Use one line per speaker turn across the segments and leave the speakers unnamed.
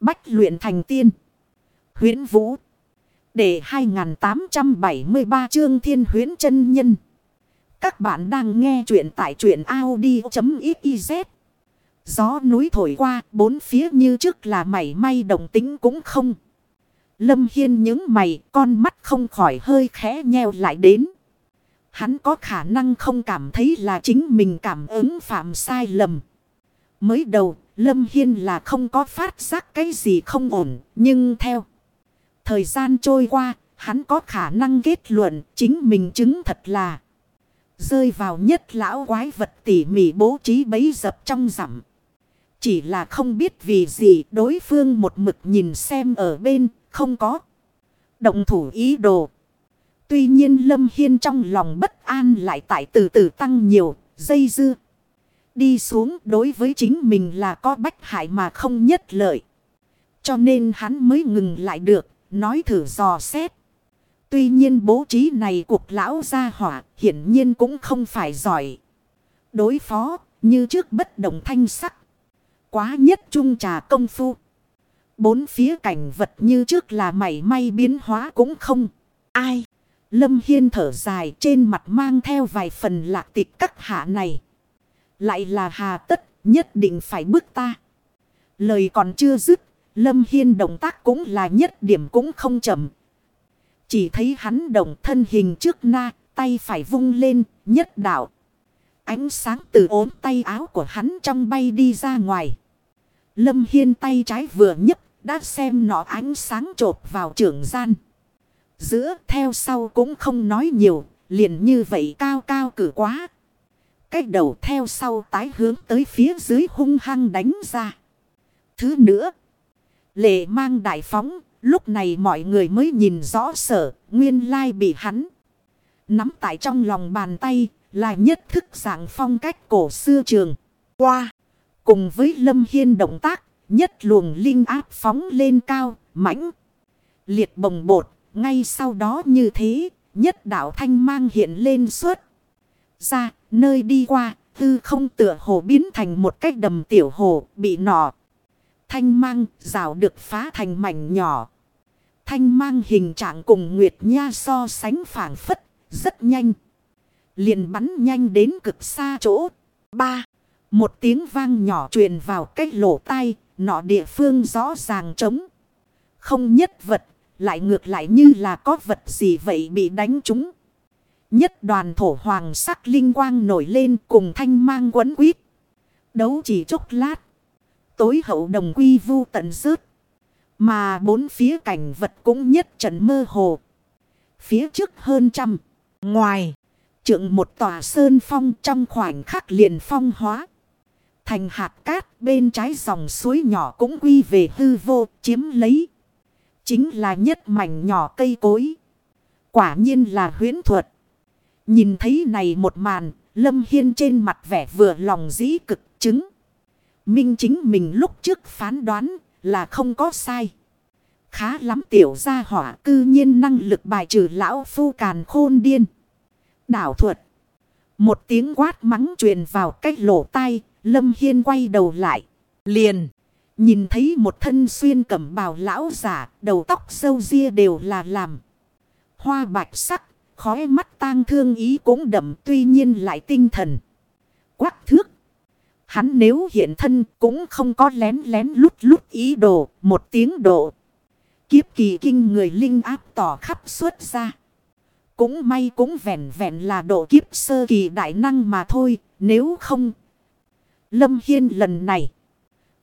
Bách luyện thành tiên. huyễn Vũ. Để 2873 chương thiên huyễn chân nhân. Các bạn đang nghe truyện tại truyện Audi.xyz. Gió núi thổi qua, bốn phía như trước là mảy may đồng tính cũng không. Lâm Hiên những mày, con mắt không khỏi hơi khẽ nheo lại đến. Hắn có khả năng không cảm thấy là chính mình cảm ứng phạm sai lầm. Mới đầu, Lâm Hiên là không có phát giác cái gì không ổn, nhưng theo thời gian trôi qua, hắn có khả năng kết luận chính mình chứng thật là rơi vào nhất lão quái vật tỉ mỉ bố trí bấy dập trong rằm. Chỉ là không biết vì gì đối phương một mực nhìn xem ở bên, không có động thủ ý đồ. Tuy nhiên Lâm Hiên trong lòng bất an lại tại từ từ tăng nhiều, dây dưa. Đi xuống đối với chính mình là có bách hại mà không nhất lợi. Cho nên hắn mới ngừng lại được, nói thử dò xét. Tuy nhiên bố trí này cuộc lão gia hỏa hiển nhiên cũng không phải giỏi. Đối phó như trước bất động thanh sắc. Quá nhất trung trà công phu. Bốn phía cảnh vật như trước là mảy may biến hóa cũng không. Ai? Lâm Hiên thở dài trên mặt mang theo vài phần lạc tịch các hạ này. Lại là hà tất nhất định phải bước ta. Lời còn chưa dứt. Lâm Hiên động tác cũng là nhất điểm cũng không chậm. Chỉ thấy hắn động thân hình trước na, tay phải vung lên, nhất đạo. Ánh sáng từ ốm tay áo của hắn trong bay đi ra ngoài. Lâm Hiên tay trái vừa nhấc đã xem nọ ánh sáng trộp vào trưởng gian. Giữa theo sau cũng không nói nhiều, liền như vậy cao cao cử quá. Cách đầu theo sau tái hướng tới phía dưới hung hăng đánh ra. Thứ nữa, lệ mang đại phóng, lúc này mọi người mới nhìn rõ sở, nguyên lai bị hắn. Nắm tại trong lòng bàn tay, là nhất thức dạng phong cách cổ xưa trường. Qua, cùng với lâm hiên động tác, nhất luồng linh áp phóng lên cao, mãnh. Liệt bồng bột, ngay sau đó như thế, nhất đạo thanh mang hiện lên suốt. Ra, nơi đi qua, tư không tựa hồ biến thành một cách đầm tiểu hồ, bị nọ. Thanh mang, rào được phá thành mảnh nhỏ. Thanh mang hình trạng cùng Nguyệt Nha so sánh phản phất, rất nhanh. Liền bắn nhanh đến cực xa chỗ. ba Một tiếng vang nhỏ truyền vào cách lỗ tai, nọ địa phương rõ ràng trống. Không nhất vật, lại ngược lại như là có vật gì vậy bị đánh trúng. Nhất đoàn thổ hoàng sắc linh quang nổi lên cùng thanh mang quấn quýt. Đấu chỉ chốc lát. Tối hậu đồng quy vu tận rớt. Mà bốn phía cảnh vật cũng nhất trận mơ hồ. Phía trước hơn trăm. Ngoài. Trượng một tòa sơn phong trong khoảnh khắc liền phong hóa. Thành hạt cát bên trái dòng suối nhỏ cũng quy về hư vô, chiếm lấy. Chính là nhất mảnh nhỏ cây cối. Quả nhiên là huyến thuật. Nhìn thấy này một màn, Lâm Hiên trên mặt vẻ vừa lòng dĩ cực chứng. Minh chính mình lúc trước phán đoán là không có sai. Khá lắm tiểu gia hỏa cư nhiên năng lực bài trừ lão phu càn khôn điên. Đảo thuật. Một tiếng quát mắng truyền vào cách lỗ tai, Lâm Hiên quay đầu lại. Liền. Nhìn thấy một thân xuyên cẩm bào lão giả, đầu tóc sâu ria đều là làm. Hoa bạch sắc, khói mắt tang thương ý cũng đậm tuy nhiên lại tinh thần. Quắc thước. Hắn nếu hiện thân cũng không có lén lén lút lút ý đồ, một tiếng độ. Kiếp kỳ kinh người linh áp tỏ khắp xuất ra. Cũng may cũng vẹn vẹn là độ kiếp sơ kỳ đại năng mà thôi, nếu không. Lâm Hiên lần này.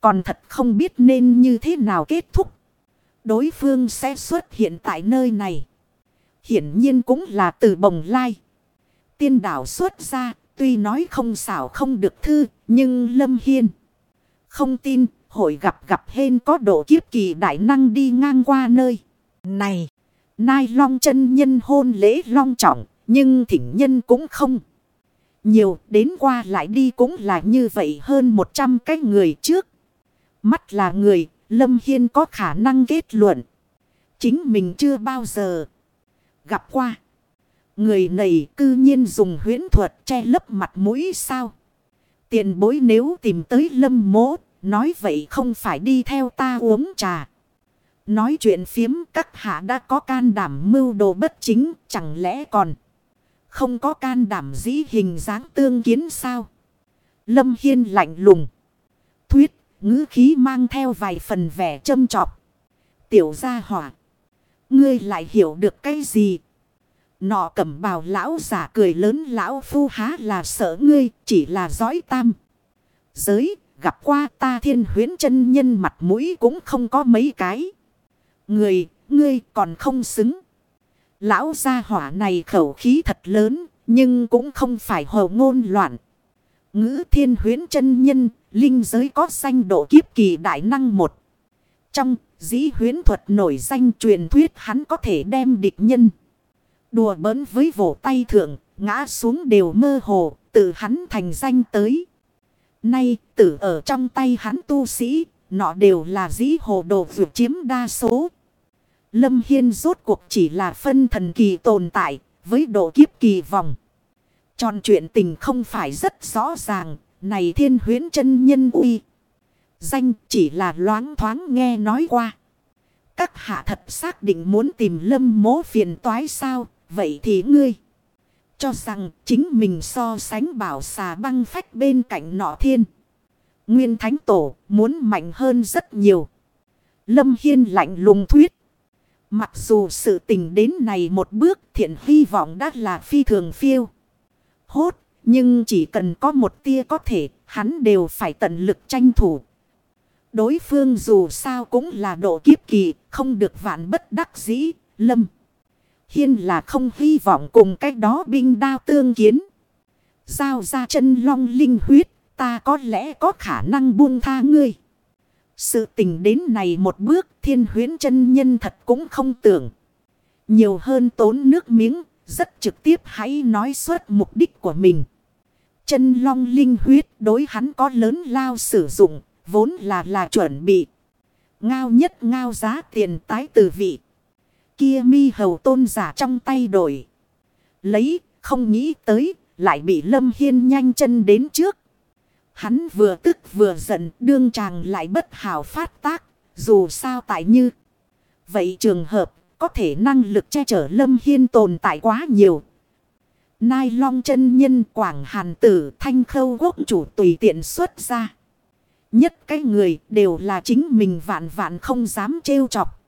Còn thật không biết nên như thế nào kết thúc. Đối phương sẽ xuất hiện tại nơi này. Hiển nhiên cũng là từ bồng lai. Tiên đảo xuất ra. Tuy nói không xảo không được thư. Nhưng Lâm Hiên. Không tin. Hội gặp gặp hên có độ kiếp kỳ đại năng đi ngang qua nơi. Này. Nai long chân nhân hôn lễ long trọng. Nhưng thỉnh nhân cũng không. Nhiều đến qua lại đi cũng là như vậy hơn 100 cái người trước. Mắt là người, Lâm Hiên có khả năng kết luận. Chính mình chưa bao giờ gặp qua. Người này cư nhiên dùng huyễn thuật che lấp mặt mũi sao. Tiền bối nếu tìm tới lâm mố, nói vậy không phải đi theo ta uống trà. Nói chuyện phiếm các hạ đã có can đảm mưu đồ bất chính, chẳng lẽ còn không có can đảm dĩ hình dáng tương kiến sao? Lâm Hiên lạnh lùng. Thuyết, ngữ khí mang theo vài phần vẻ châm trọc. Tiểu gia hỏa. Ngươi lại hiểu được cái gì? Nọ cẩm bào lão giả cười lớn lão phu há là sợ ngươi, chỉ là giói tam. Giới, gặp qua ta thiên huyến chân nhân mặt mũi cũng không có mấy cái. Người, ngươi còn không xứng. Lão gia hỏa này khẩu khí thật lớn, nhưng cũng không phải hồ ngôn loạn. Ngữ thiên huyến chân nhân, linh giới có danh độ kiếp kỳ đại năng một. Trong dĩ huyến thuật nổi danh truyền thuyết hắn có thể đem địch nhân. Đùa bỡn với vỗ tay thượng, ngã xuống đều mơ hồ, tự hắn thành danh tới. Nay, tử ở trong tay hắn tu sĩ, nọ đều là dĩ hồ đồ vượt chiếm đa số. Lâm Hiên rốt cuộc chỉ là phân thần kỳ tồn tại, với độ kiếp kỳ vòng. Tròn chuyện tình không phải rất rõ ràng, này thiên huyến chân nhân uy. Danh chỉ là loáng thoáng nghe nói qua. Các hạ thật xác định muốn tìm lâm mố phiền toái sao, vậy thì ngươi. Cho rằng chính mình so sánh bảo xà băng phách bên cạnh nọ thiên. Nguyên Thánh Tổ muốn mạnh hơn rất nhiều. Lâm Hiên lạnh lùng thuyết. Mặc dù sự tình đến này một bước thiện hy vọng đã là phi thường phiêu. Hốt, nhưng chỉ cần có một tia có thể, hắn đều phải tận lực tranh thủ. Đối phương dù sao cũng là độ kiếp kỳ, không được vạn bất đắc dĩ, lâm. Hiên là không hy vọng cùng cách đó binh đao tương kiến. Giao ra chân long linh huyết, ta có lẽ có khả năng buông tha ngươi. Sự tình đến này một bước thiên huyến chân nhân thật cũng không tưởng. Nhiều hơn tốn nước miếng, rất trực tiếp hãy nói suốt mục đích của mình. Chân long linh huyết đối hắn có lớn lao sử dụng, vốn là là chuẩn bị. Ngao nhất ngao giá tiền tái từ vị. Kia mi hầu tôn giả trong tay đổi. Lấy, không nghĩ tới, lại bị Lâm Hiên nhanh chân đến trước. Hắn vừa tức vừa giận, đương chàng lại bất hảo phát tác, dù sao tại như. Vậy trường hợp, có thể năng lực che chở Lâm Hiên tồn tại quá nhiều. Nai long chân nhân quảng hàn tử thanh khâu quốc chủ tùy tiện xuất ra. Nhất cái người đều là chính mình vạn vạn không dám trêu chọc.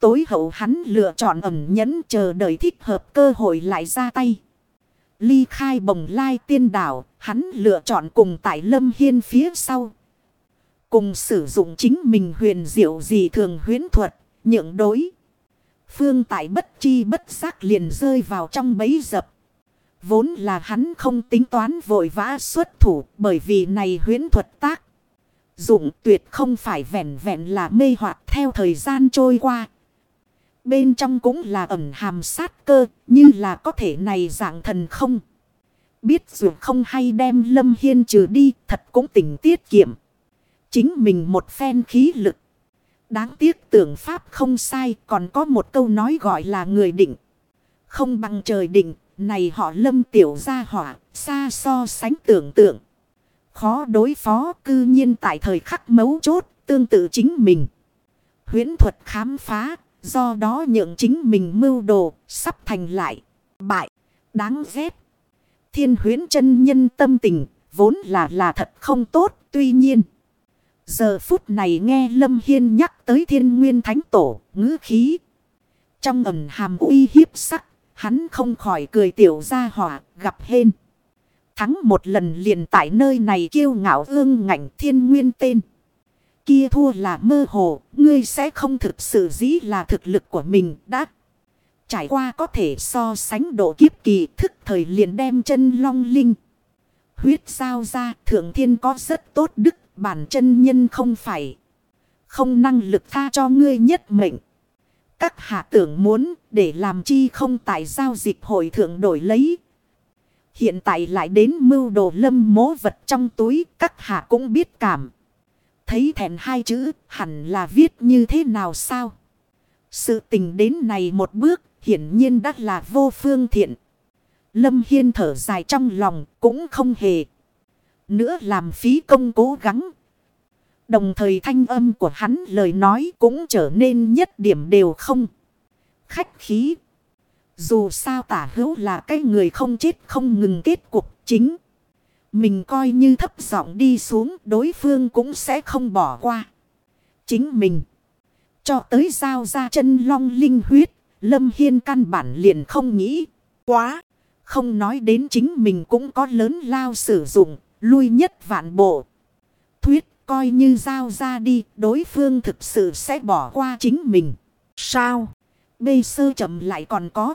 Tối hậu hắn lựa chọn ẩm nhẫn chờ đợi thích hợp cơ hội lại ra tay. Ly khai bồng lai tiên đảo, hắn lựa chọn cùng tại lâm hiên phía sau. Cùng sử dụng chính mình huyền diệu gì thường huyến thuật, nhượng đối. Phương tại bất chi bất giác liền rơi vào trong bấy dập. Vốn là hắn không tính toán vội vã xuất thủ bởi vì này huyến thuật tác. Dụng tuyệt không phải vẹn vẹn là mê hoặc theo thời gian trôi qua. Bên trong cũng là ẩn hàm sát cơ, như là có thể này dạng thần không. Biết dù không hay đem lâm hiên trừ đi, thật cũng tỉnh tiết kiệm. Chính mình một phen khí lực. Đáng tiếc tưởng pháp không sai, còn có một câu nói gọi là người định. Không bằng trời định, này họ lâm tiểu gia hỏa xa so sánh tưởng tượng. Khó đối phó cư nhiên tại thời khắc mấu chốt tương tự chính mình. huyễn thuật khám phá, do đó nhượng chính mình mưu đồ sắp thành lại. Bại, đáng ghét. Thiên huyến chân nhân tâm tình vốn là là thật không tốt, tuy nhiên. Giờ phút này nghe Lâm Hiên nhắc tới thiên nguyên thánh tổ, ngữ khí. Trong ẩm hàm uy hiếp sắc, hắn không khỏi cười tiểu ra hỏa, gặp hên. Thắng một lần liền tại nơi này kiêu ngạo ương ngạnh thiên nguyên tên. Kia thua là mơ hồ, ngươi sẽ không thực sự dĩ là thực lực của mình đã. Trải qua có thể so sánh độ kiếp kỳ thức thời liền đem chân long linh. Huyết sao ra thượng thiên có rất tốt đức bản chân nhân không phải. Không năng lực tha cho ngươi nhất mệnh. Các hạ tưởng muốn để làm chi không tại giao dịch hội thượng đổi lấy Hiện tại lại đến mưu đồ lâm mố vật trong túi, các hạ cũng biết cảm. Thấy thẹn hai chữ, hẳn là viết như thế nào sao? Sự tình đến này một bước, hiển nhiên đã là vô phương thiện. Lâm Hiên thở dài trong lòng, cũng không hề. Nữa làm phí công cố gắng. Đồng thời thanh âm của hắn lời nói cũng trở nên nhất điểm đều không. Khách khí. Dù sao tả hữu là cái người không chết không ngừng kết cục chính. Mình coi như thấp giọng đi xuống đối phương cũng sẽ không bỏ qua. Chính mình. Cho tới giao ra chân long linh huyết. Lâm Hiên căn bản liền không nghĩ. Quá. Không nói đến chính mình cũng có lớn lao sử dụng. Lui nhất vạn bộ. Thuyết coi như giao ra đi. Đối phương thực sự sẽ bỏ qua chính mình. Sao? Bê sơ chậm lại còn có.